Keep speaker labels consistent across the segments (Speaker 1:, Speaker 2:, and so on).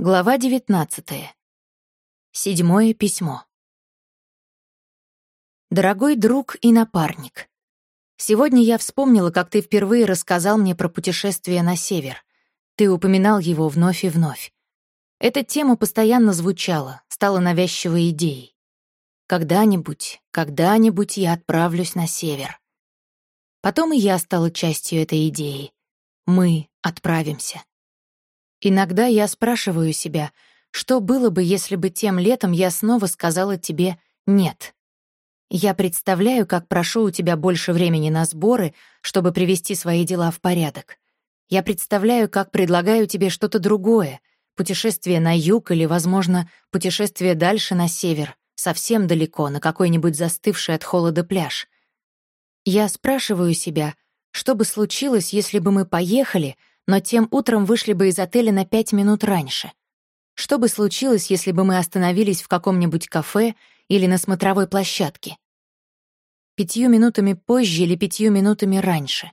Speaker 1: Глава 19. Седьмое письмо. Дорогой друг и напарник, сегодня я вспомнила, как ты впервые рассказал мне про путешествие на север. Ты упоминал его вновь и вновь. Эта тема постоянно звучала, стала навязчивой идеей. Когда-нибудь, когда-нибудь я отправлюсь на север. Потом и я стала частью этой идеи. Мы отправимся. Иногда я спрашиваю себя, что было бы, если бы тем летом я снова сказала тебе «нет». Я представляю, как прошу у тебя больше времени на сборы, чтобы привести свои дела в порядок. Я представляю, как предлагаю тебе что-то другое, путешествие на юг или, возможно, путешествие дальше на север, совсем далеко, на какой-нибудь застывший от холода пляж. Я спрашиваю себя, что бы случилось, если бы мы поехали — но тем утром вышли бы из отеля на пять минут раньше. Что бы случилось, если бы мы остановились в каком-нибудь кафе или на смотровой площадке? Пятью минутами позже или пятью минутами раньше?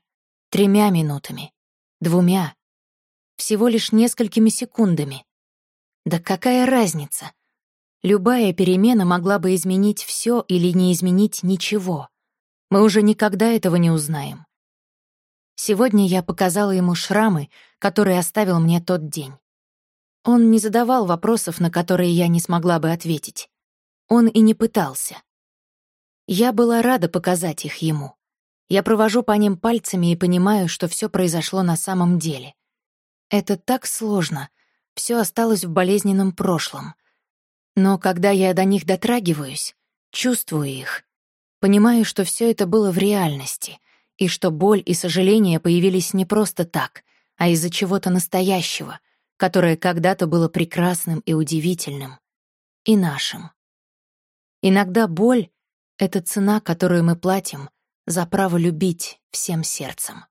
Speaker 1: Тремя минутами? Двумя? Всего лишь несколькими секундами? Да какая разница? Любая перемена могла бы изменить все или не изменить ничего. Мы уже никогда этого не узнаем. Сегодня я показала ему шрамы, которые оставил мне тот день. Он не задавал вопросов, на которые я не смогла бы ответить. Он и не пытался. Я была рада показать их ему. Я провожу по ним пальцами и понимаю, что все произошло на самом деле. Это так сложно. Все осталось в болезненном прошлом. Но когда я до них дотрагиваюсь, чувствую их, понимаю, что все это было в реальности, и что боль и сожаление появились не просто так, а из-за чего-то настоящего, которое когда-то было прекрасным и удивительным, и нашим. Иногда боль — это цена, которую мы платим за право любить всем сердцем.